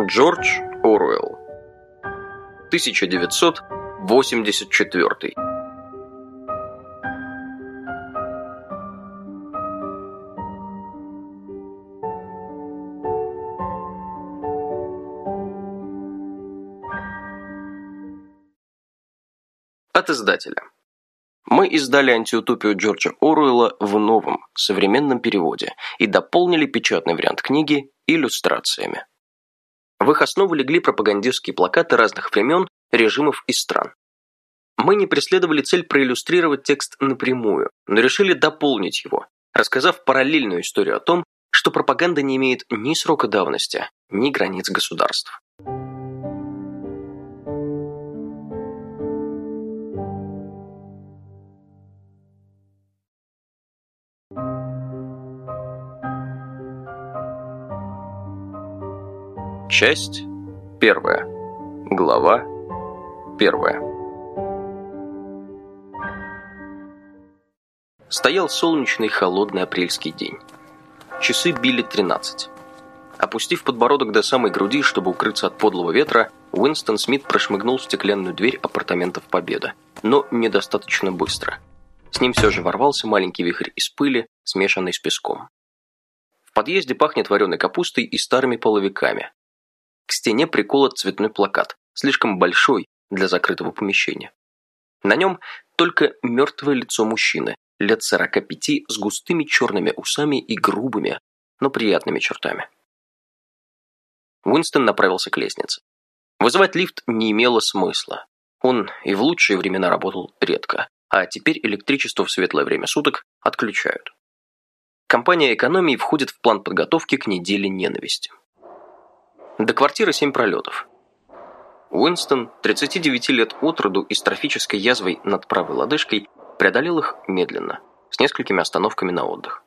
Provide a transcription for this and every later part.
Джордж Оруэлл 1984 От издателя. Мы издали антиутопию Джорджа Оруэлла в новом, современном переводе и дополнили печатный вариант книги иллюстрациями. В их основу легли пропагандистские плакаты разных времен, режимов и стран. Мы не преследовали цель проиллюстрировать текст напрямую, но решили дополнить его, рассказав параллельную историю о том, что пропаганда не имеет ни срока давности, ни границ государств. Часть первая. Глава первая. Стоял солнечный холодный апрельский день. Часы били тринадцать. Опустив подбородок до самой груди, чтобы укрыться от подлого ветра, Уинстон Смит прошмыгнул в стеклянную дверь апартаментов Победа, но недостаточно быстро. С ним все же ворвался маленький вихрь из пыли, смешанный с песком. В подъезде пахнет вареной капустой и старыми половиками, к стене приколот цветной плакат, слишком большой для закрытого помещения. На нем только мертвое лицо мужчины, лет 45, с густыми черными усами и грубыми, но приятными чертами. Уинстон направился к лестнице. Вызывать лифт не имело смысла. Он и в лучшие времена работал редко, а теперь электричество в светлое время суток отключают. Компания экономии входит в план подготовки к неделе ненависти. До квартиры семь пролетов. Уинстон, 39 лет от роду и с трофической язвой над правой лодыжкой, преодолел их медленно, с несколькими остановками на отдых.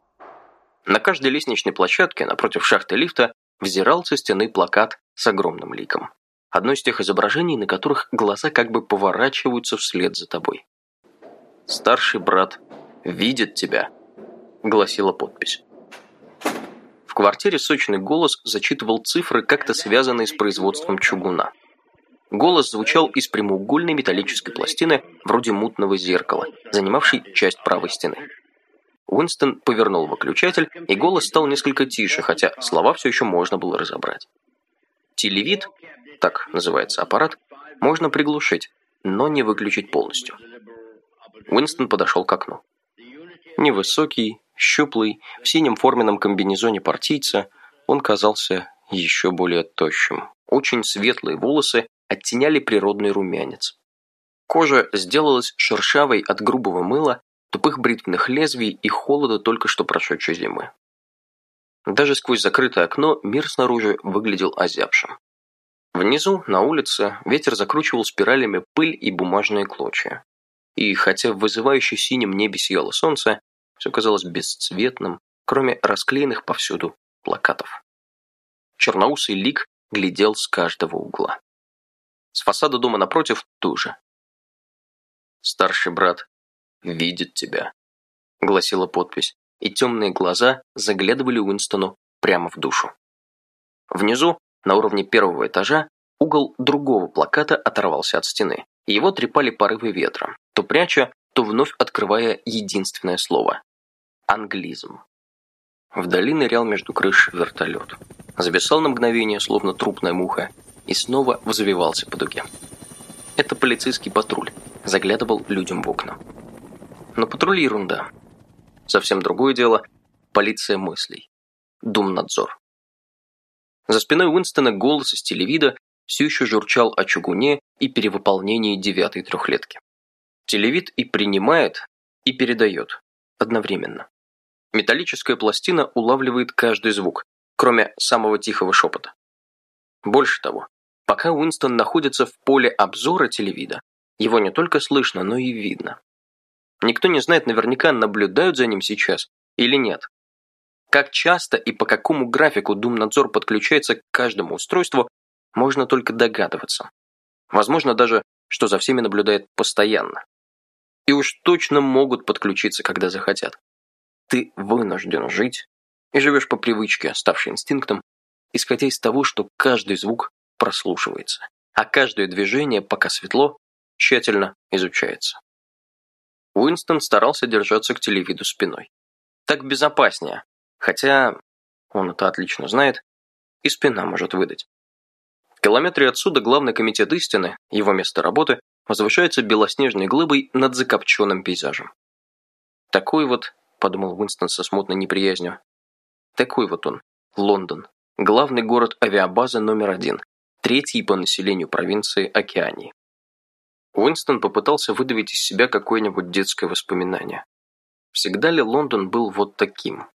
На каждой лестничной площадке напротив шахты лифта взирал со стены плакат с огромным ликом. Одно из тех изображений, на которых глаза как бы поворачиваются вслед за тобой. «Старший брат видит тебя», — гласила подпись квартире сочный голос зачитывал цифры, как-то связанные с производством чугуна. Голос звучал из прямоугольной металлической пластины, вроде мутного зеркала, занимавшей часть правой стены. Уинстон повернул выключатель, и голос стал несколько тише, хотя слова все еще можно было разобрать. Телевид, так называется аппарат, можно приглушить, но не выключить полностью. Уинстон подошел к окну. Невысокий, Щуплый, в синем форменном комбинезоне партийца, он казался еще более тощим. Очень светлые волосы оттеняли природный румянец. Кожа сделалась шершавой от грубого мыла, тупых бритвенных лезвий и холода только что прошедшей зимы. Даже сквозь закрытое окно мир снаружи выглядел озябшим. Внизу, на улице, ветер закручивал спиралями пыль и бумажные клочья. И хотя в вызывающей синем небе сияло солнце, все казалось бесцветным, кроме расклеенных повсюду плакатов. Черноусый лик глядел с каждого угла. С фасада дома напротив тоже. «Старший брат видит тебя», — гласила подпись, и темные глаза заглядывали Уинстону прямо в душу. Внизу, на уровне первого этажа, угол другого плаката оторвался от стены. Его трепали порывы ветра, то пряча, то вновь открывая единственное слово Англизм. Вдали нырял между крыш вертолет. Зависал на мгновение, словно трупная муха, и снова взвивался по дуге. Это полицейский патруль. Заглядывал людям в окна. Но патруль ерунда. Совсем другое дело – полиция мыслей. Думнадзор. За спиной Уинстона голос из телевида все еще журчал о чугуне и перевыполнении девятой трехлетки. Телевид и принимает, и передает одновременно. Металлическая пластина улавливает каждый звук, кроме самого тихого шепота. Больше того, пока Уинстон находится в поле обзора телевида, его не только слышно, но и видно. Никто не знает наверняка, наблюдают за ним сейчас или нет. Как часто и по какому графику Думнадзор подключается к каждому устройству, можно только догадываться. Возможно даже, что за всеми наблюдает постоянно. И уж точно могут подключиться, когда захотят. Ты вынужден жить и живешь по привычке, ставшей инстинктом, исходя из того, что каждый звук прослушивается, а каждое движение, пока светло, тщательно изучается. Уинстон старался держаться к телевиду спиной. Так безопаснее, хотя, он это отлично знает, и спина может выдать. В километре отсюда главный комитет истины, его место работы, возвышается белоснежной глыбой над закопченным пейзажем. Такой вот, подумал Уинстон со смутной неприязнью, такой вот он, Лондон, главный город авиабазы номер один, третий по населению провинции Океании. Уинстон попытался выдавить из себя какое-нибудь детское воспоминание. Всегда ли Лондон был вот таким?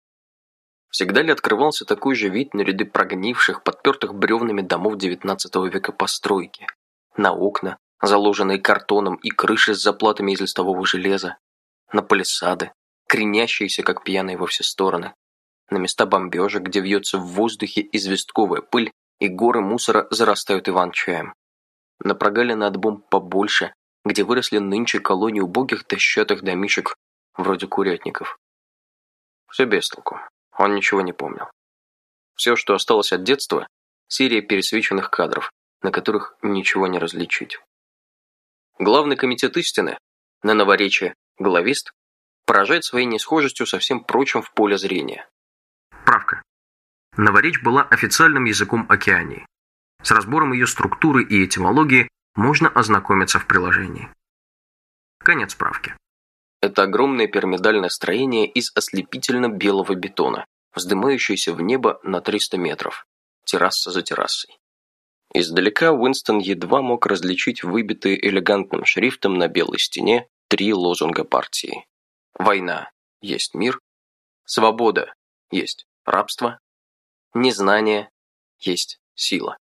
Всегда ли открывался такой же вид на ряды прогнивших, подпертых бревнами домов XIX века постройки? На окна, заложенные картоном и крыши с заплатами из листового железа? На палисады, кренящиеся, как пьяные во все стороны? На места бомбежек, где вьется в воздухе известковая пыль и горы мусора зарастают иван-чаем? На прогалины от бомб побольше, где выросли нынче колонии убогих дощатых домишек вроде курятников. Все без толку. Он ничего не помнил. Все, что осталось от детства, серия пересвеченных кадров, на которых ничего не различить. Главный комитет истины, на новоречие главист, поражает своей несхожестью со всем прочим в поле зрения. Правка. Новоречь была официальным языком Океании. С разбором ее структуры и этимологии можно ознакомиться в приложении. Конец справки. Это огромное пирамидальное строение из ослепительно-белого бетона, вздымающееся в небо на 300 метров, терраса за террасой. Издалека Уинстон едва мог различить выбитые элегантным шрифтом на белой стене три лозунга партии. Война – есть мир, свобода – есть рабство, незнание – есть сила.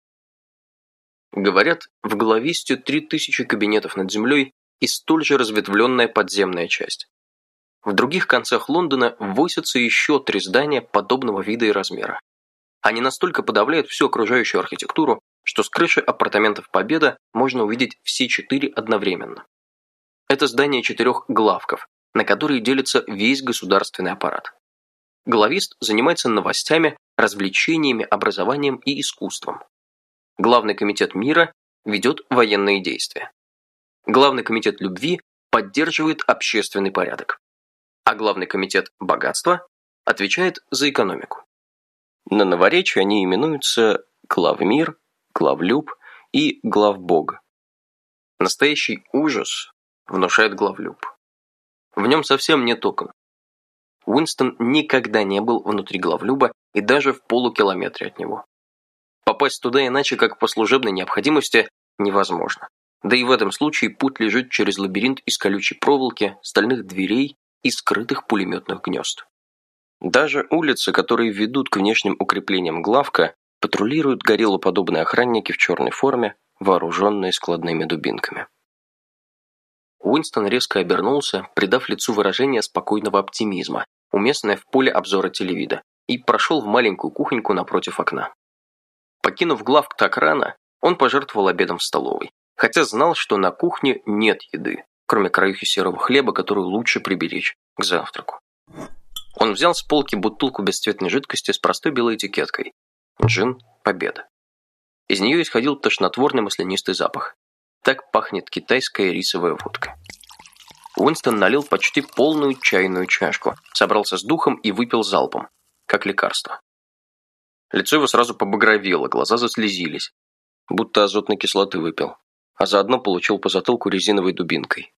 Говорят, в глависте 3000 кабинетов над землей и столь же разветвленная подземная часть. В других концах Лондона высятся еще три здания подобного вида и размера. Они настолько подавляют всю окружающую архитектуру, что с крыши апартаментов Победа можно увидеть все четыре одновременно. Это здание четырех главков, на которые делится весь государственный аппарат. Главист занимается новостями, развлечениями, образованием и искусством. Главный комитет мира ведет военные действия. Главный комитет любви поддерживает общественный порядок, а Главный комитет богатства отвечает за экономику. На новоречии они именуются главмир, главлюб и главбог. Настоящий ужас внушает главлюб. В нем совсем нет окон. Уинстон никогда не был внутри главлюба и даже в полукилометре от него. Попасть туда иначе, как по служебной необходимости, невозможно. Да и в этом случае путь лежит через лабиринт из колючей проволоки, стальных дверей и скрытых пулеметных гнезд. Даже улицы, которые ведут к внешним укреплениям главка, патрулируют гориллоподобные охранники в черной форме, вооруженные складными дубинками. Уинстон резко обернулся, придав лицу выражение спокойного оптимизма, уместное в поле обзора телевида, и прошел в маленькую кухоньку напротив окна. Покинув главк так рано, он пожертвовал обедом в столовой, хотя знал, что на кухне нет еды, кроме краюхи серого хлеба, которую лучше приберечь к завтраку. Он взял с полки бутылку бесцветной жидкости с простой белой этикеткой. Джин «Победа». Из нее исходил тошнотворный маслянистый запах. Так пахнет китайская рисовая водка. Уинстон налил почти полную чайную чашку, собрался с духом и выпил залпом, как лекарство. Лицо его сразу побагровело, глаза заслезились, будто азотной кислоты выпил а заодно получил по затылку резиновой дубинкой.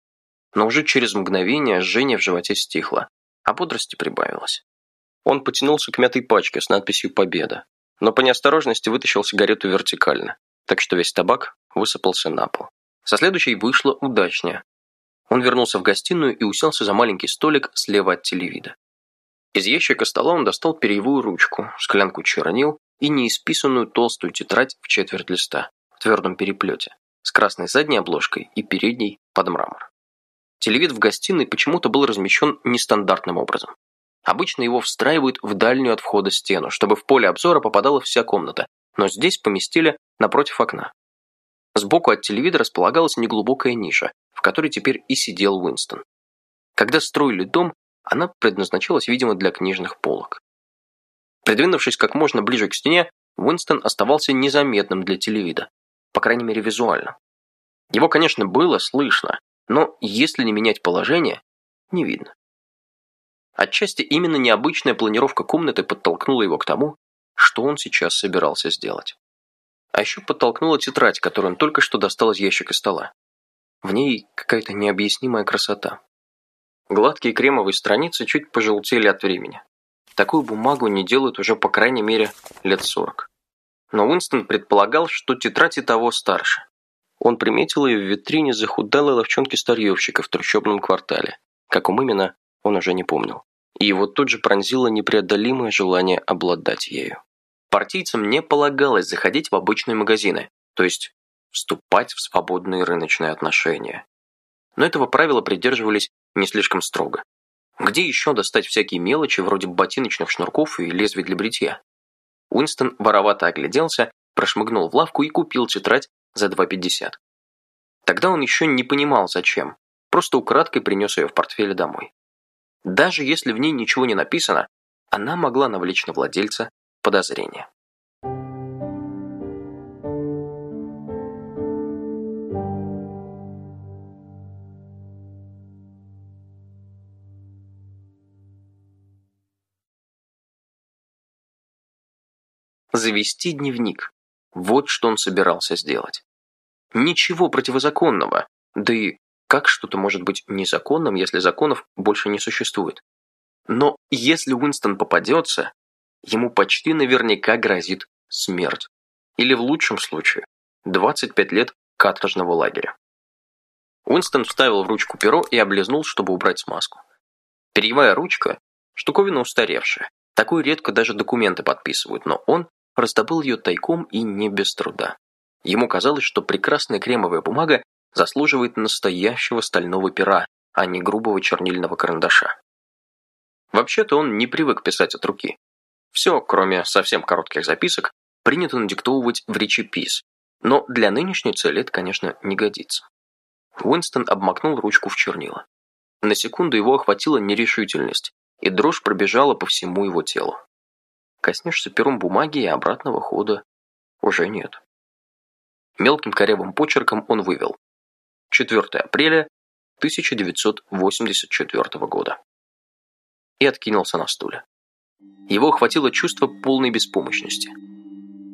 Но уже через мгновение жжение в животе стихло, а бодрости прибавилось. Он потянулся к мятой пачке с надписью «Победа», но по неосторожности вытащил сигарету вертикально, так что весь табак высыпался на пол. Со следующей вышло удачнее. Он вернулся в гостиную и уселся за маленький столик слева от телевида. Из ящика стола он достал перьевую ручку, склянку чернил и неисписанную толстую тетрадь в четверть листа в твердом переплете с красной задней обложкой и передней под мрамор. Телевид в гостиной почему-то был размещен нестандартным образом. Обычно его встраивают в дальнюю от входа стену, чтобы в поле обзора попадала вся комната, но здесь поместили напротив окна. Сбоку от телевизора располагалась неглубокая ниша, в которой теперь и сидел Уинстон. Когда строили дом, она предназначалась, видимо, для книжных полок. Придвинувшись как можно ближе к стене, Уинстон оставался незаметным для телевида, по крайней мере визуально. Его, конечно, было слышно, но если не менять положение, не видно. Отчасти именно необычная планировка комнаты подтолкнула его к тому, что он сейчас собирался сделать. А еще подтолкнула тетрадь, которую он только что достал из ящика стола. В ней какая-то необъяснимая красота. Гладкие кремовые страницы чуть пожелтели от времени. Такую бумагу не делают уже по крайней мере лет сорок. Но Уинстон предполагал, что тетрадь и того старше. Он приметил ее в витрине захудалой ловчонки-старьевщика в трущобном квартале. Каком именно, он уже не помнил. И его тут же пронзило непреодолимое желание обладать ею. Партийцам не полагалось заходить в обычные магазины, то есть вступать в свободные рыночные отношения. Но этого правила придерживались не слишком строго. Где еще достать всякие мелочи, вроде ботиночных шнурков и лезвий для бритья? Уинстон воровато огляделся, прошмыгнул в лавку и купил тетрадь за 2,50. Тогда он еще не понимал, зачем. Просто украдкой принес ее в портфеле домой. Даже если в ней ничего не написано, она могла навлечь на владельца подозрения. Завести дневник. Вот что он собирался сделать. Ничего противозаконного, да и как что-то может быть незаконным, если законов больше не существует? Но если Уинстон попадется, ему почти наверняка грозит смерть. Или в лучшем случае 25 лет каторжного лагеря. Уинстон вставил в ручку перо и облизнул, чтобы убрать смазку. Перьевая ручка – штуковина устаревшая. Такую редко даже документы подписывают, но он раздобыл ее тайком и не без труда. Ему казалось, что прекрасная кремовая бумага заслуживает настоящего стального пера, а не грубого чернильного карандаша. Вообще-то он не привык писать от руки. Все, кроме совсем коротких записок, принято надиктовывать в речепис, но для нынешней цели это, конечно, не годится. Уинстон обмакнул ручку в чернила. На секунду его охватила нерешительность, и дрожь пробежала по всему его телу. Коснешься пером бумаги и обратного хода уже нет. Мелким корявым почерком он вывел 4 апреля 1984 года и откинулся на стуле. Его охватило чувство полной беспомощности.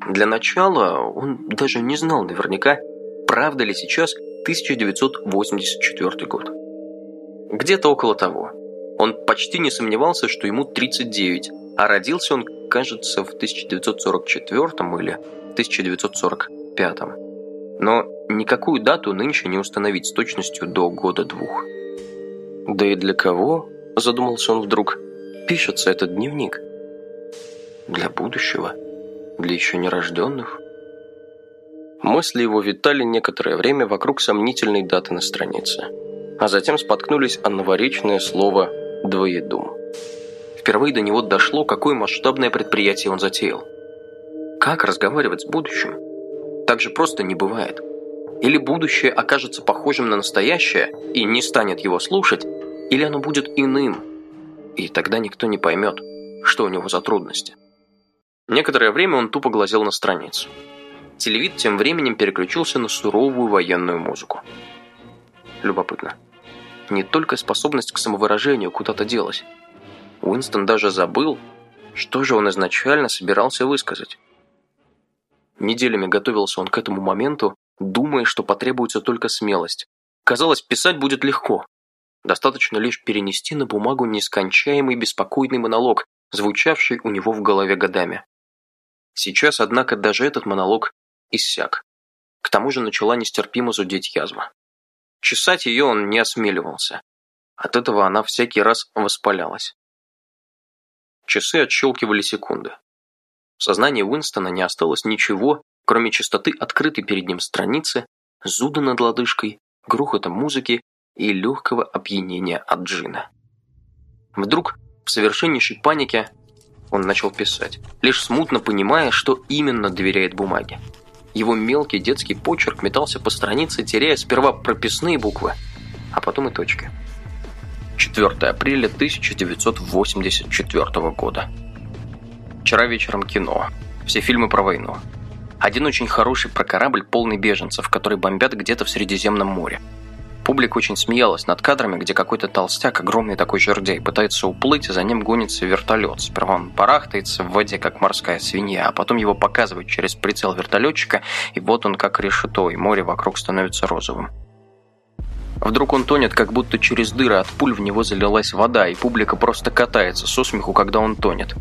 Для начала он даже не знал наверняка, правда ли сейчас 1984 год. Где-то около того. Он почти не сомневался, что ему 39, а родился он, кажется, в 1944 или 1945. Но никакую дату нынче не установить с точностью до года-двух. Да и для кого, задумался он вдруг, пишется этот дневник? Для будущего? Для еще нерожденных? Мысли его витали некоторое время вокруг сомнительной даты на странице, а затем споткнулись о новоречное слово «двоедум». Впервые до него дошло, какое масштабное предприятие он затеял. Как разговаривать с будущим? Так же просто не бывает. Или будущее окажется похожим на настоящее и не станет его слушать, или оно будет иным, и тогда никто не поймет, что у него за трудности. Некоторое время он тупо глазел на страницу. Телевид тем временем переключился на суровую военную музыку. Любопытно. Не только способность к самовыражению куда-то делась. Уинстон даже забыл, что же он изначально собирался высказать. Неделями готовился он к этому моменту, думая, что потребуется только смелость. Казалось, писать будет легко. Достаточно лишь перенести на бумагу нескончаемый беспокойный монолог, звучавший у него в голове годами. Сейчас, однако, даже этот монолог иссяк. К тому же начала нестерпимо зудеть язва. Чесать ее он не осмеливался. От этого она всякий раз воспалялась. Часы отщелкивали секунды. В сознании Уинстона не осталось ничего, кроме чистоты открытой перед ним страницы, зуда над лодыжкой, грохота музыки и легкого опьянения от джина. Вдруг, в совершеннейшей панике, он начал писать, лишь смутно понимая, что именно доверяет бумаге. Его мелкий детский почерк метался по странице, теряя сперва прописные буквы, а потом и точки. 4 апреля 1984 года. Вчера вечером кино. все фильмы про войну. Один очень хороший про корабль, полный беженцев, который бомбят где-то в Средиземном море. Публика очень смеялась над кадрами, где какой-то толстяк, огромный такой жердей, пытается уплыть, и за ним гонится вертолет. Сперва он барахтается в воде, как морская свинья, а потом его показывают через прицел вертолетчика, и вот он как решето, и море вокруг становится розовым. Вдруг он тонет, как будто через дыры от пуль в него залилась вода, и публика просто катается со смеху, когда он тонет.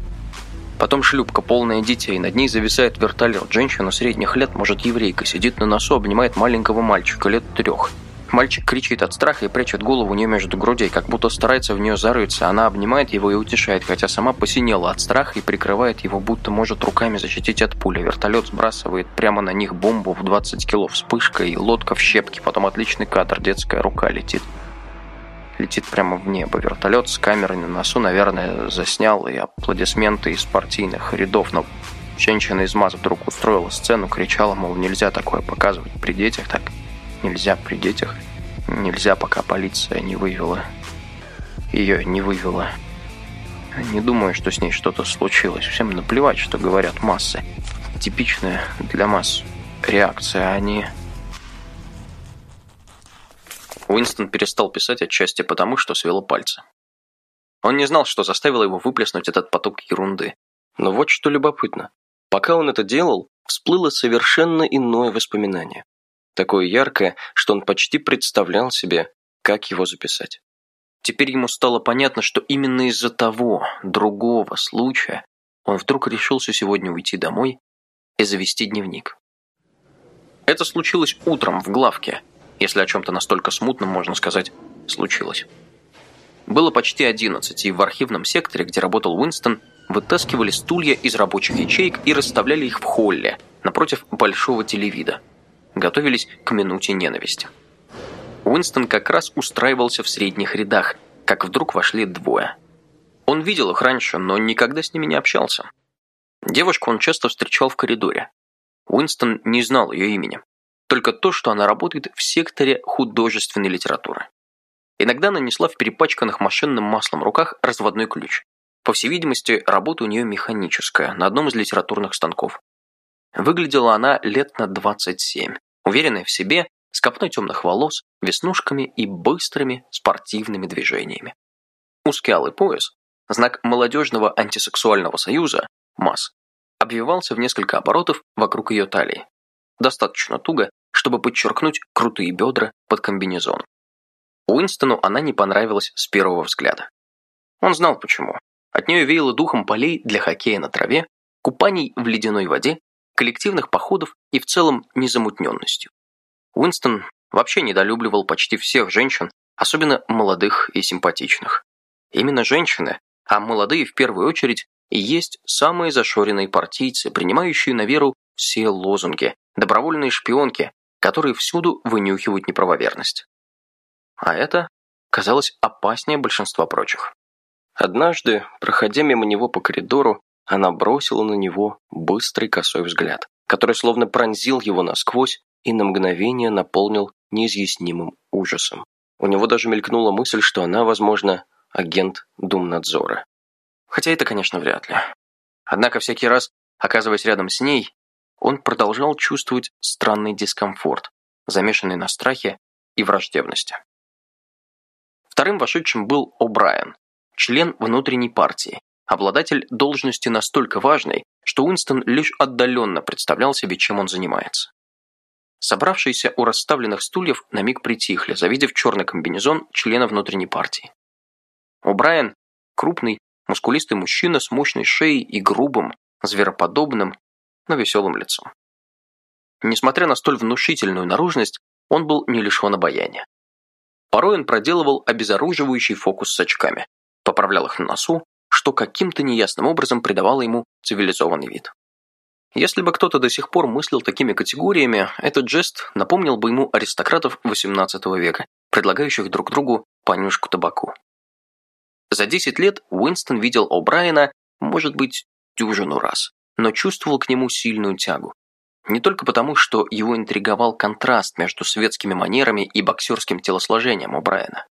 Потом шлюпка, полная детей, над ней зависает вертолет. Женщина средних лет, может еврейка, сидит на носу, обнимает маленького мальчика лет трех. Мальчик кричит от страха и прячет голову у нее между грудей, как будто старается в нее зарыться. Она обнимает его и утешает, хотя сама посинела от страха и прикрывает его, будто может руками защитить от пули. Вертолет сбрасывает прямо на них бомбу в 20 кило вспышка и лодка в щепки. Потом отличный кадр, детская рука летит. Летит прямо в небо. Вертолет с камерой на носу, наверное, заснял и аплодисменты из партийных рядов, но женщина из МАЗ вдруг устроила сцену, кричала, мол, нельзя такое показывать при детях, так нельзя при детях. Нельзя, пока полиция не вывела. Ее не вывела. Не думаю, что с ней что-то случилось. Всем наплевать, что говорят массы. Типичная для масс реакция, они... Уинстон перестал писать отчасти потому, что свело пальцы. Он не знал, что заставило его выплеснуть этот поток ерунды. Но вот что любопытно. Пока он это делал, всплыло совершенно иное воспоминание такое яркое, что он почти представлял себе, как его записать. Теперь ему стало понятно, что именно из-за того, другого случая, он вдруг решился сегодня уйти домой и завести дневник. Это случилось утром в главке, если о чем-то настолько смутном, можно сказать, случилось. Было почти одиннадцать, и в архивном секторе, где работал Уинстон, вытаскивали стулья из рабочих ячеек и расставляли их в холле, напротив большого телевида – готовились к минуте ненависти. Уинстон как раз устраивался в средних рядах, как вдруг вошли двое. Он видел их раньше, но никогда с ними не общался. Девушку он часто встречал в коридоре. Уинстон не знал ее имени. Только то, что она работает в секторе художественной литературы. Иногда нанесла в перепачканных машинным маслом руках разводной ключ. По всей видимости, работа у нее механическая, на одном из литературных станков. Выглядела она лет на 27, уверенная в себе, с копной темных волос, веснушками и быстрыми спортивными движениями. Узкий алый пояс, знак молодежного антисексуального союза, МАС, обвивался в несколько оборотов вокруг ее талии. Достаточно туго, чтобы подчеркнуть крутые бедра под комбинезон. Уинстону она не понравилась с первого взгляда. Он знал почему. От нее веяло духом полей для хоккея на траве, купаний в ледяной воде коллективных походов и в целом незамутненностью. Уинстон вообще недолюбливал почти всех женщин, особенно молодых и симпатичных. Именно женщины, а молодые в первую очередь, и есть самые зашоренные партийцы, принимающие на веру все лозунги, добровольные шпионки, которые всюду вынюхивают неправоверность. А это казалось опаснее большинства прочих. Однажды, проходя мимо него по коридору, она бросила на него быстрый косой взгляд, который словно пронзил его насквозь и на мгновение наполнил неизъяснимым ужасом. У него даже мелькнула мысль, что она, возможно, агент Думнадзора. Хотя это, конечно, вряд ли. Однако всякий раз, оказываясь рядом с ней, он продолжал чувствовать странный дискомфорт, замешанный на страхе и враждебности. Вторым вошедшим был О'Брайен, член внутренней партии, Обладатель должности настолько важной, что Уинстон лишь отдаленно представлял себе, чем он занимается. Собравшиеся у расставленных стульев на миг притихли, завидев черный комбинезон члена внутренней партии. О'Брайен – крупный, мускулистый мужчина с мощной шеей и грубым, звероподобным, но веселым лицом. Несмотря на столь внушительную наружность, он был не лишен обаяния. Порой он проделывал обезоруживающий фокус с очками, поправлял их на носу что каким-то неясным образом придавало ему цивилизованный вид. Если бы кто-то до сих пор мыслил такими категориями, этот жест напомнил бы ему аристократов XVIII века, предлагающих друг другу понюшку табаку. За 10 лет Уинстон видел О'Брайена, может быть, дюжину раз, но чувствовал к нему сильную тягу. Не только потому, что его интриговал контраст между светскими манерами и боксерским телосложением О'Брайена.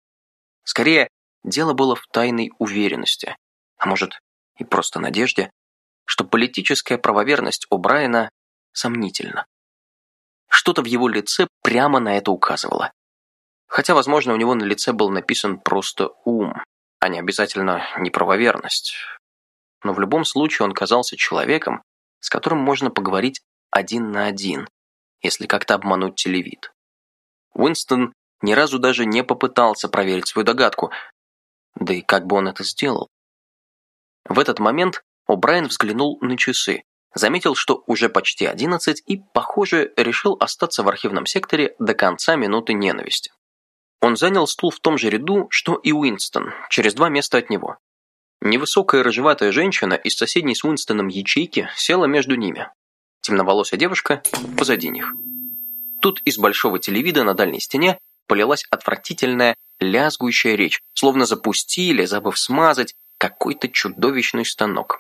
Скорее, дело было в тайной уверенности, а может и просто надежде, что политическая правоверность О'Брайена сомнительна. Что-то в его лице прямо на это указывало. Хотя, возможно, у него на лице был написан просто ум, а не обязательно неправоверность. Но в любом случае он казался человеком, с которым можно поговорить один на один, если как-то обмануть телевид. Уинстон ни разу даже не попытался проверить свою догадку, да и как бы он это сделал? В этот момент О'Брайен взглянул на часы, заметил, что уже почти одиннадцать и, похоже, решил остаться в архивном секторе до конца минуты ненависти. Он занял стул в том же ряду, что и Уинстон, через два места от него. Невысокая рыжеватая женщина из соседней с Уинстоном ячейки села между ними. Темноволосая девушка позади них. Тут из большого телевида на дальней стене полилась отвратительная, лязгующая речь, словно запустили, забыв смазать, какой-то чудовищный станок.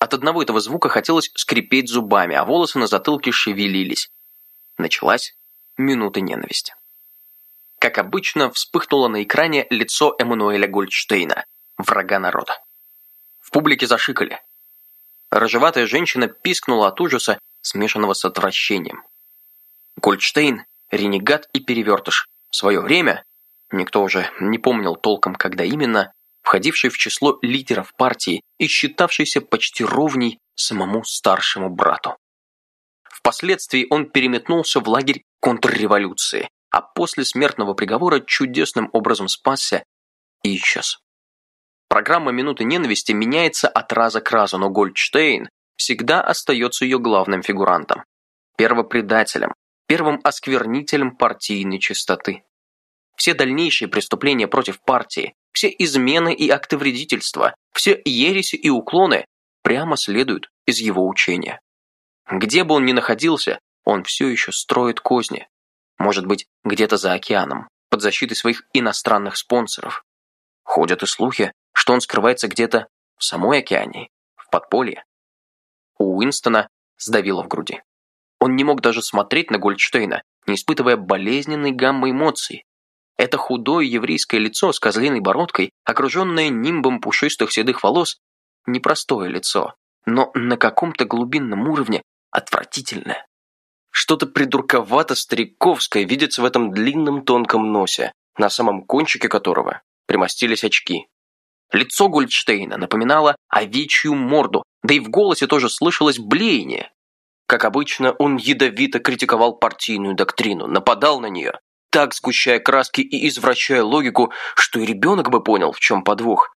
От одного этого звука хотелось скрипеть зубами, а волосы на затылке шевелились. Началась минута ненависти. Как обычно, вспыхнуло на экране лицо Эммануэля Гольдштейна, врага народа. В публике зашикали. Рыжеватая женщина пискнула от ужаса, смешанного с отвращением. Гольдштейн – ренегат и перевертыш. В свое время, никто уже не помнил толком, когда именно, входивший в число лидеров партии и считавшийся почти ровней самому старшему брату. Впоследствии он переметнулся в лагерь контрреволюции, а после смертного приговора чудесным образом спасся и исчез. Программа «Минуты ненависти» меняется от раза к разу, но Гольдштейн всегда остается ее главным фигурантом, первопредателем, первым осквернителем партийной чистоты. Все дальнейшие преступления против партии, все измены и акты вредительства, все ереси и уклоны прямо следуют из его учения. Где бы он ни находился, он все еще строит козни, может быть, где-то за океаном, под защитой своих иностранных спонсоров. Ходят и слухи, что он скрывается где-то в самой океане, в подполье. У Уинстона сдавило в груди. Он не мог даже смотреть на Гольдштейна, не испытывая болезненной гаммы эмоций. Это худое еврейское лицо с козлиной бородкой, окруженное нимбом пушистых седых волос, непростое лицо, но на каком-то глубинном уровне отвратительное. Что-то придурковато-стариковское видится в этом длинном тонком носе, на самом кончике которого примостились очки. Лицо Гольдштейна напоминало овечью морду, да и в голосе тоже слышалось блеяние. Как обычно, он ядовито критиковал партийную доктрину, нападал на нее, так сгущая краски и извращая логику, что и ребенок бы понял, в чем подвох.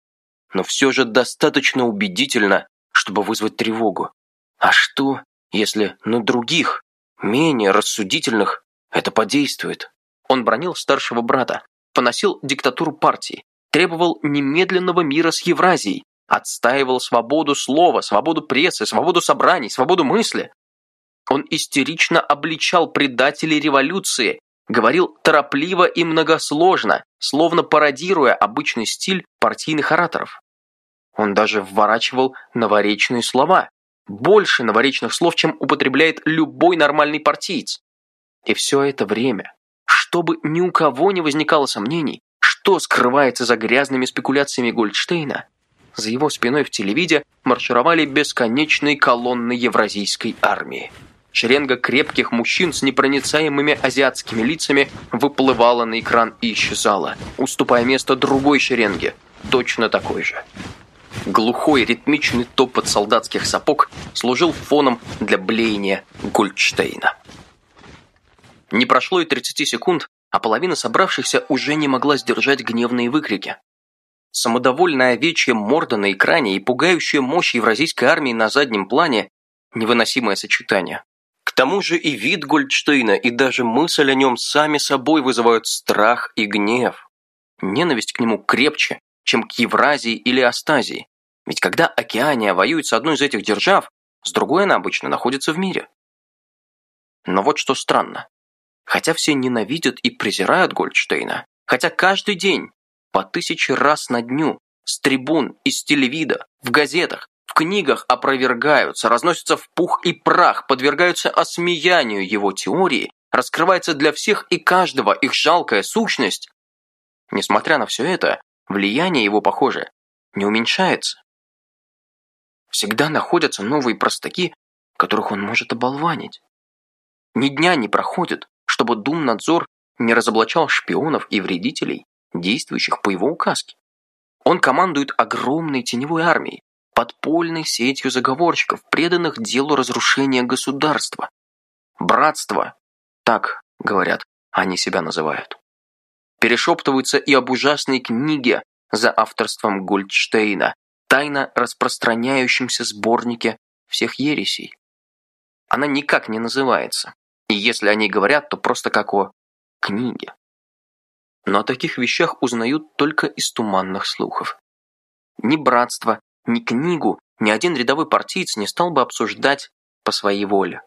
Но все же достаточно убедительно, чтобы вызвать тревогу. А что, если на других менее рассудительных, это подействует. Он бронил старшего брата, поносил диктатуру партии, требовал немедленного мира с Евразией, отстаивал свободу слова, свободу прессы, свободу собраний, свободу мысли. Он истерично обличал предателей революции, говорил торопливо и многосложно, словно пародируя обычный стиль партийных ораторов. Он даже вворачивал новоречные слова, больше новоречных слов, чем употребляет любой нормальный партиец. И все это время, чтобы ни у кого не возникало сомнений, что скрывается за грязными спекуляциями Гольдштейна, за его спиной в телевиде маршировали бесконечные колонны евразийской армии. Шеренга крепких мужчин с непроницаемыми азиатскими лицами выплывала на экран и исчезала, уступая место другой шеренге, точно такой же. Глухой ритмичный топот солдатских сапог служил фоном для блеяния Гольдштейна. Не прошло и 30 секунд, а половина собравшихся уже не могла сдержать гневные выкрики. Самодовольная овечья морда на экране и пугающая мощь евразийской армии на заднем плане – невыносимое сочетание. Тому же и вид Гольдштейна, и даже мысль о нем сами собой вызывают страх и гнев. Ненависть к нему крепче, чем к Евразии или Астазии. Ведь когда Океания воюет с одной из этих держав, с другой она обычно находится в мире. Но вот что странно. Хотя все ненавидят и презирают Гольдштейна, хотя каждый день, по тысяче раз на дню, с трибун, из телевида, в газетах, в книгах опровергаются, разносятся в пух и прах, подвергаются осмеянию его теории, раскрывается для всех и каждого их жалкая сущность. Несмотря на все это, влияние его, похоже, не уменьшается. Всегда находятся новые простаки, которых он может оболванить. Ни дня не проходит, чтобы Думнадзор не разоблачал шпионов и вредителей, действующих по его указке. Он командует огромной теневой армией, подпольной сетью заговорщиков, преданных делу разрушения государства. Братство, так, говорят, они себя называют. Перешептываются и об ужасной книге за авторством Гольдштейна, тайно распространяющемся сборнике всех ересей. Она никак не называется, и если о ней говорят, то просто как о книге. Но о таких вещах узнают только из туманных слухов. Ни братство, ни книгу ни один рядовой партиец не стал бы обсуждать по своей воле.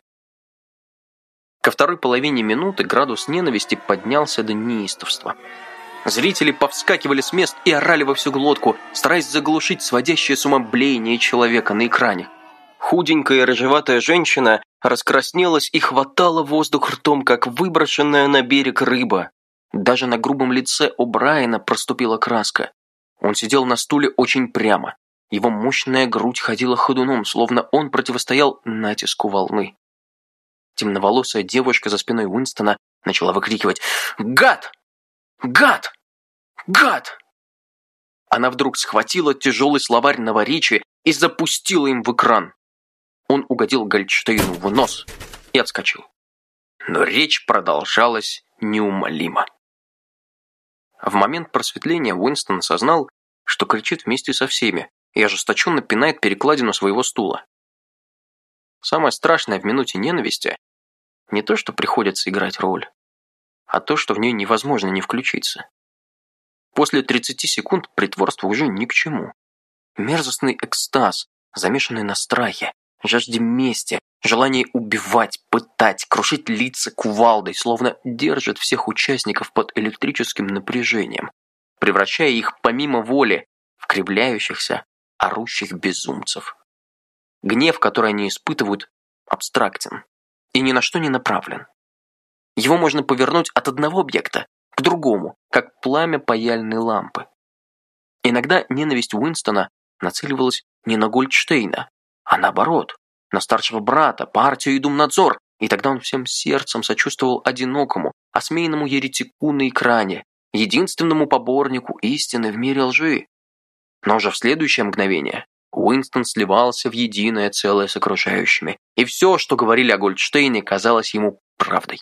Ко второй половине минуты градус ненависти поднялся до неистовства. Зрители повскакивали с мест и орали во всю глотку, стараясь заглушить сводящее с ума блеяние человека на экране. Худенькая рыжеватая женщина раскраснелась и хватала воздух ртом, как выброшенная на берег рыба. Даже на грубом лице у Брайана проступила краска. Он сидел на стуле очень прямо. Его мощная грудь ходила ходуном, словно он противостоял натиску волны. Темноволосая девушка за спиной Уинстона начала выкрикивать «Гад! Гад! Гад!» Она вдруг схватила тяжелый словарь новоречия и запустила им в экран. Он угодил Гольдштейну в нос и отскочил. Но речь продолжалась неумолимо. В момент просветления Уинстон осознал, что кричит вместе со всеми и ожесточенно пинает перекладину своего стула. Самое страшное в минуте ненависти не то, что приходится играть роль, а то, что в нее невозможно не включиться. После 30 секунд притворство уже ни к чему. Мерзостный экстаз, замешанный на страхе, жажде мести, желание убивать, пытать, крушить лица кувалдой, словно держит всех участников под электрическим напряжением, превращая их помимо воли в кривляющихся, орущих безумцев. Гнев, который они испытывают, абстрактен и ни на что не направлен. Его можно повернуть от одного объекта к другому, как пламя паяльной лампы. Иногда ненависть Уинстона нацеливалась не на Гольдштейна, а наоборот, на старшего брата, партию и Думнадзор, и тогда он всем сердцем сочувствовал одинокому, осмеянному еретику на экране, единственному поборнику истины в мире лжи. Но уже в следующее мгновение Уинстон сливался в единое целое с окружающими, и все, что говорили о Гольдштейне, казалось ему правдой.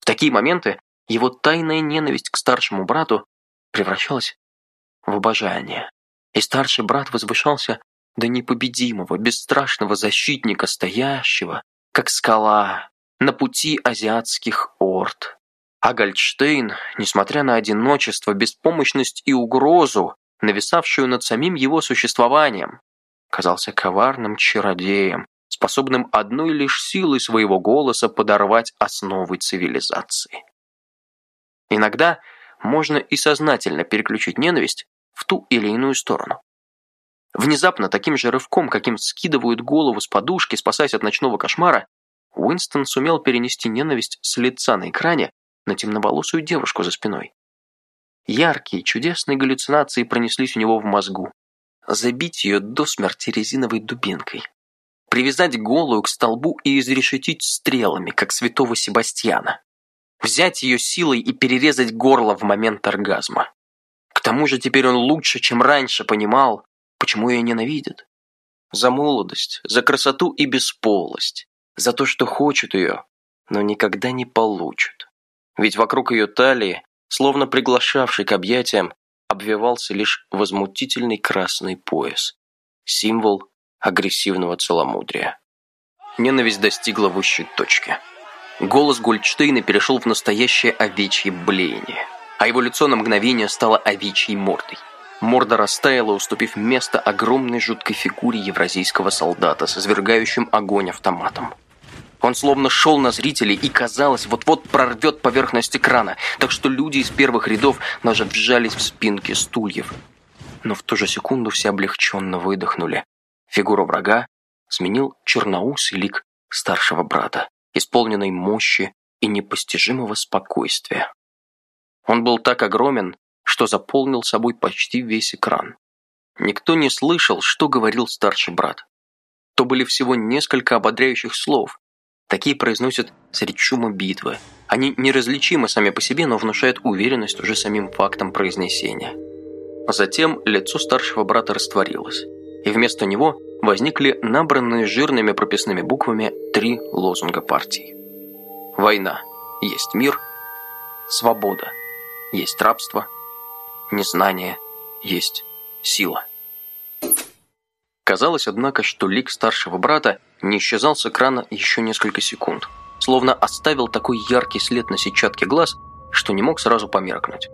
В такие моменты его тайная ненависть к старшему брату превращалась в обожание, и старший брат возвышался до непобедимого, бесстрашного защитника, стоящего, как скала, на пути азиатских орд. А Гольдштейн, несмотря на одиночество, беспомощность и угрозу, нависавшую над самим его существованием, казался коварным чародеем, способным одной лишь силой своего голоса подорвать основы цивилизации. Иногда можно и сознательно переключить ненависть в ту или иную сторону. Внезапно, таким же рывком, каким скидывают голову с подушки, спасаясь от ночного кошмара, Уинстон сумел перенести ненависть с лица на экране на темноволосую девушку за спиной. Яркие, чудесные галлюцинации пронеслись у него в мозгу. Забить ее до смерти резиновой дубинкой. Привязать голую к столбу и изрешетить стрелами, как святого Себастьяна. Взять ее силой и перерезать горло в момент оргазма. К тому же теперь он лучше, чем раньше понимал, почему ее ненавидит. За молодость, за красоту и бесполость, за то, что хочет ее, но никогда не получит. Ведь вокруг ее талии словно приглашавший к объятиям, обвивался лишь возмутительный красный пояс, символ агрессивного целомудрия. Ненависть достигла высшей точки. Голос Гольдштейна перешел в настоящее овечье блеяние, а его лицо на мгновение стало овечьей мордой. Морда растаяла, уступив место огромной жуткой фигуре евразийского солдата с извергающим огонь автоматом. Он словно шел на зрителей и, казалось, вот-вот прорвет поверхность экрана, так что люди из первых рядов даже вжались в спинки стульев. Но в ту же секунду все облегченно выдохнули. Фигуру врага сменил черноусый лик старшего брата, исполненный мощи и непостижимого спокойствия. Он был так огромен, что заполнил собой почти весь экран. Никто не слышал, что говорил старший брат. То были всего несколько ободряющих слов. Такие произносят среди шума битвы. Они неразличимы сами по себе, но внушают уверенность уже самим фактом произнесения. Затем лицо старшего брата растворилось, и вместо него возникли набранные жирными прописными буквами три лозунга партии. Война есть мир, свобода есть рабство, незнание есть сила. Казалось, однако, что лик старшего брата не исчезал с экрана еще несколько секунд, словно оставил такой яркий след на сетчатке глаз, что не мог сразу померкнуть.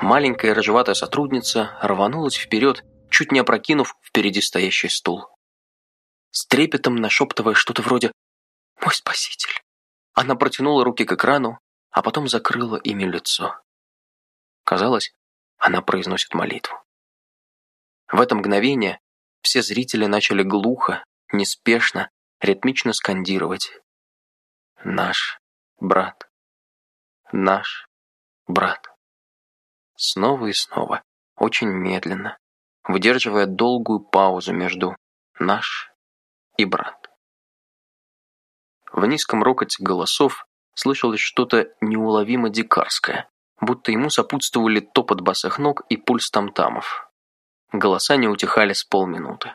Маленькая рыжеватая сотрудница рванулась вперед, чуть не опрокинув впереди стоящий стул. С трепетом нашептывая что-то вроде «Мой спаситель». Она протянула руки к экрану, а потом закрыла ими лицо. Казалось, она произносит молитву. В это мгновение все зрители начали глухо, неспешно, ритмично скандировать. «Наш брат! Наш брат!» Снова и снова, очень медленно, выдерживая долгую паузу между «наш» и «брат». В низком рокоте голосов слышалось что-то неуловимо дикарское, будто ему сопутствовали топот босых ног и пульс тамтамов. Голоса не утихали с полминуты.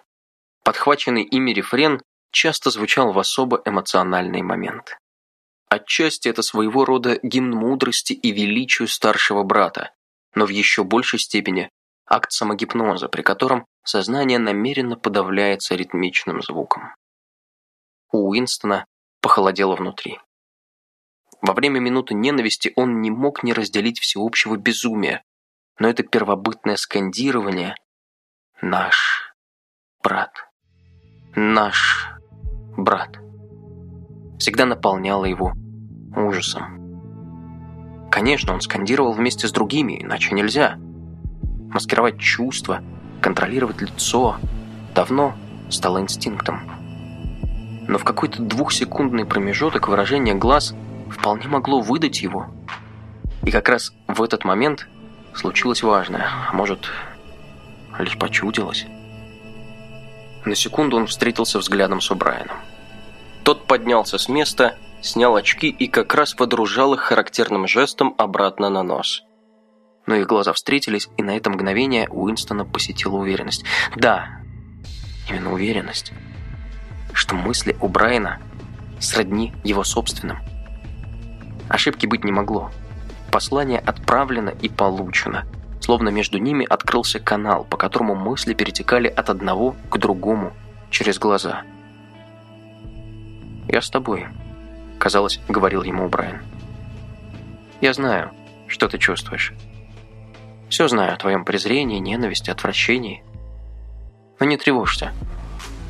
Подхваченный ими рефрен часто звучал в особо эмоциональные моменты. Отчасти это своего рода гимн мудрости и величию старшего брата, но в еще большей степени акт самогипноза, при котором сознание намеренно подавляется ритмичным звуком. У Уинстона похолодело внутри. Во время минуты ненависти он не мог не разделить всеобщего безумия, но это первобытное скандирование «Наш брат, наш брат» всегда наполняло его ужасом. Конечно, он скандировал вместе с другими, иначе нельзя. Маскировать чувства, контролировать лицо давно стало инстинктом. Но в какой-то двухсекундный промежуток выражение глаз – вполне могло выдать его. И как раз в этот момент случилось важное, а может, лишь почудилось. На секунду он встретился взглядом с Убрайаном. Тот поднялся с места, снял очки и как раз водружал их характерным жестом обратно на нос. Но их глаза встретились, и на это мгновение Уинстона посетила уверенность. Да, именно уверенность, что мысли у Брайана сродни его собственным. Ошибки быть не могло. Послание отправлено и получено, словно между ними открылся канал, по которому мысли перетекали от одного к другому через глаза. «Я с тобой», — казалось, говорил ему Брайан. «Я знаю, что ты чувствуешь. Все знаю о твоем презрении, ненависти, отвращении. Но не тревожься,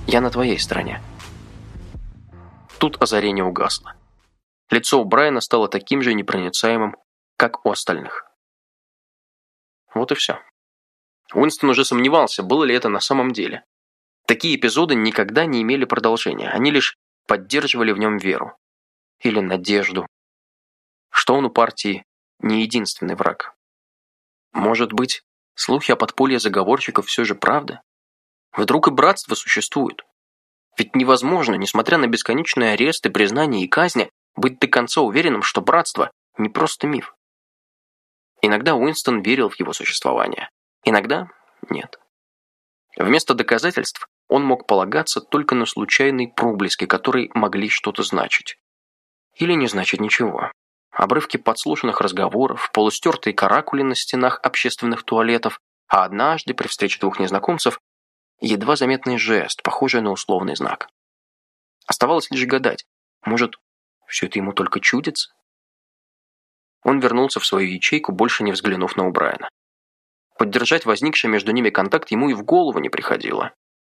я на твоей стороне». Тут озарение угасло. Лицо у Брайана стало таким же непроницаемым, как у остальных. Вот и все. Уинстон уже сомневался, было ли это на самом деле. Такие эпизоды никогда не имели продолжения, они лишь поддерживали в нем веру. Или надежду. Что он у партии не единственный враг. Может быть, слухи о подполье заговорщиков все же правда? Вдруг и братство существует? Ведь невозможно, несмотря на бесконечные аресты, признания и казни, быть до конца уверенным, что братство не просто миф. Иногда Уинстон верил в его существование, иногда нет. Вместо доказательств он мог полагаться только на случайные проблески, которые могли что-то значить. Или не значить ничего. Обрывки подслушанных разговоров, полустертые каракули на стенах общественных туалетов, а однажды при встрече двух незнакомцев едва заметный жест, похожий на условный знак. Оставалось лишь гадать, может, все это ему только чудится? Он вернулся в свою ячейку, больше не взглянув на Убрайана. Поддержать возникший между ними контакт ему и в голову не приходило.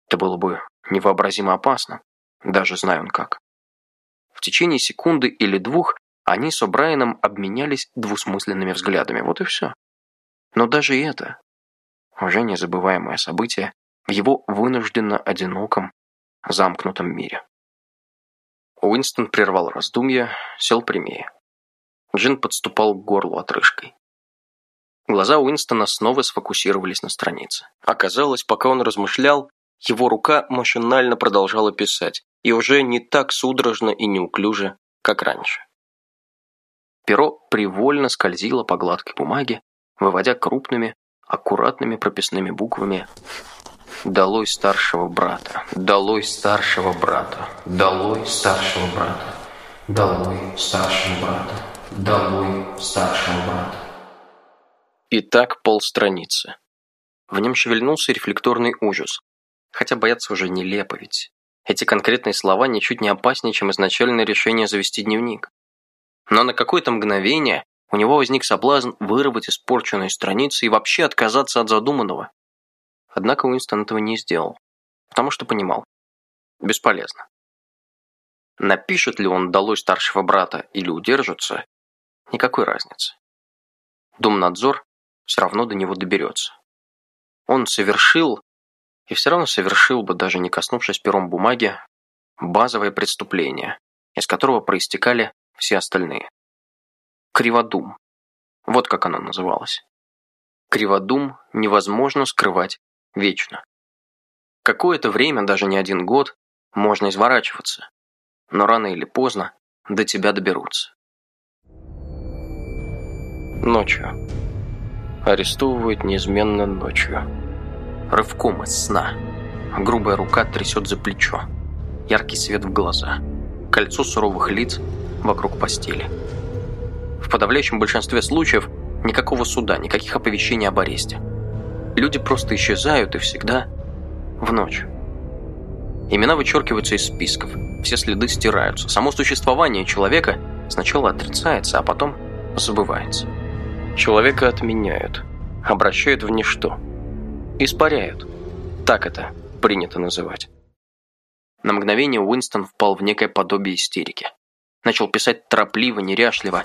Это было бы невообразимо опасно, даже зная он как. В течение секунды или двух они с О'Брайеном обменялись двусмысленными взглядами, вот и все. Но даже это, уже незабываемое событие в его вынужденно одиноком, замкнутом мире. Уинстон прервал раздумья, сел прямее. Джин подступал к горлу отрыжкой. Глаза Уинстона снова сфокусировались на странице. Оказалось, пока он размышлял, его рука машинально продолжала писать, и уже не так судорожно и неуклюже, как раньше. Перо привольно скользило по гладкой бумаге, выводя крупными, аккуратными прописными буквами «Долой старшего брата! Долой старшего брата! Долой старшего брата! Долой старшего брата! Долой старшего брата!» И так полстраницы. В нем шевельнулся рефлекторный ужас. Хотя бояться уже нелепо ведь. Эти конкретные слова ничуть не опаснее, чем изначальное решение завести дневник. Но на какое-то мгновение у него возник соблазн вырвать испорченные страницы и вообще отказаться от задуманного. Однако Уинстон этого не сделал, потому что понимал. Бесполезно. Напишет ли он «долой старшего брата» или удержится, никакой разницы. Думнадзор все равно до него доберется. Он совершил, и все равно совершил бы, даже не коснувшись пером бумаги, базовое преступление, из которого проистекали все остальные. Криводум. Вот как оно называлось. Криводум невозможно скрывать вечно. Какое-то время, даже не один год, можно изворачиваться, но рано или поздно до тебя доберутся. Ночью. Арестовывают неизменно ночью. Рывком из сна. Грубая рука трясет за плечо. Яркий свет в глаза. Кольцо суровых лиц вокруг постели. В подавляющем большинстве случаев никакого суда, никаких оповещений об аресте. Люди просто исчезают и всегда в ночь. Имена вычеркиваются из списков, все следы стираются. Само существование человека сначала отрицается, а потом забывается. Человека отменяют, обращают в ничто, испаряют. Так это принято называть. На мгновение Уинстон впал в некое подобие истерики. Начал писать торопливо, неряшливо.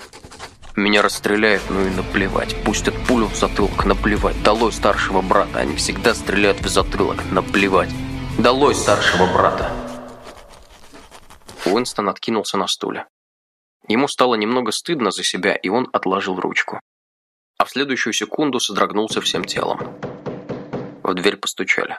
Меня расстреляют, ну и наплевать. Пустят пулю в затылок, наплевать. Долой старшего брата, они всегда стреляют в затылок, наплевать. Долой старшего брата. Уинстон откинулся на стуле. Ему стало немного стыдно за себя, и он отложил ручку. В следующую секунду содрогнулся всем телом. В дверь постучали.